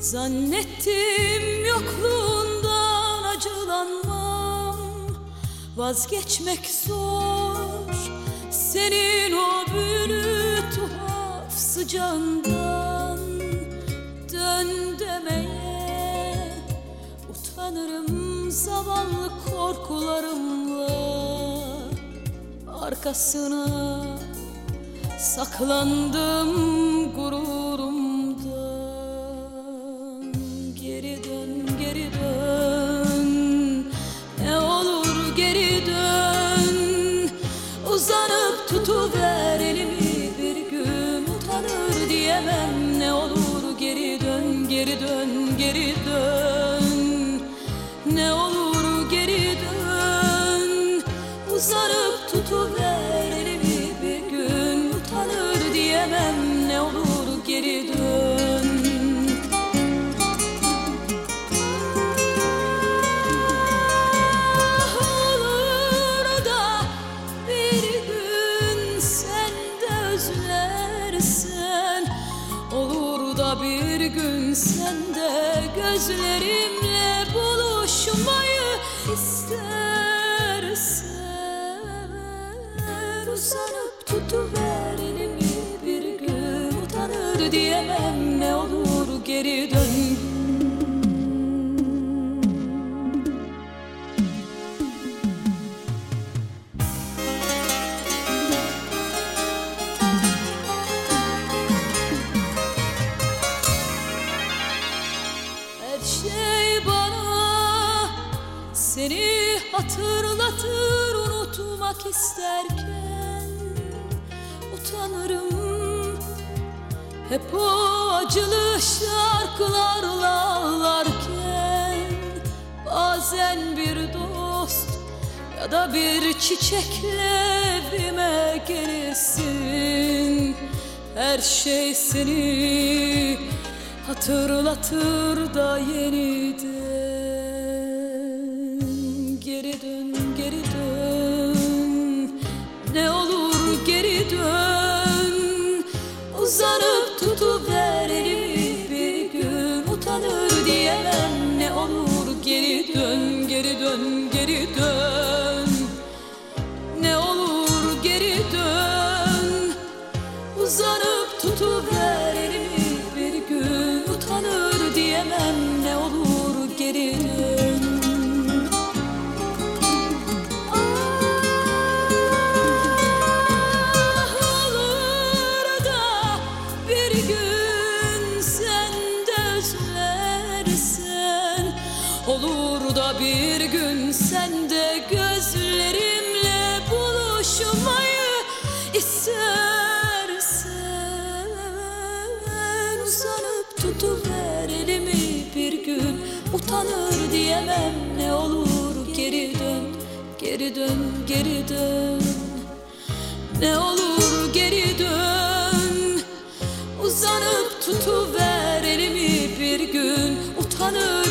Zannettim yokluğundan acılanmam. Vazgeçmek zor. Senin o büyülü tuhaf sıcağından Dön demeye Utanırım zavallı korkularımla Arkasına saklandım gururumdan. Geri dön, geri dön. Ne olur geri dön. Uzanıp tutuver elimi bir gün Utanır diyemem. Ne olur geri dön, geri dön, geri dön. Ne olur geri dön. Uzanıp tutuver gün sen de gözlerimle buluşmayı istersen. Uzanıp tutuver elimi bir gün utanır diyemem ne olur geri dön hatırlatır unutmak isterken utanırım. Hep o acılı şarkılarla ağlarken bazen bir dost ya da bir çiçekle evime gelirsin. Her şey seni hatırlatır da yeniden olur bir gün sen de gözlerimle buluşmayı istersen. Uzanıp tutuver elimi bir gün Utanır diyemem ne olur. Geri dön Geri dön geri dön. Ne olur geri dön. Uzanıp tutuver elimi bir gün Utanır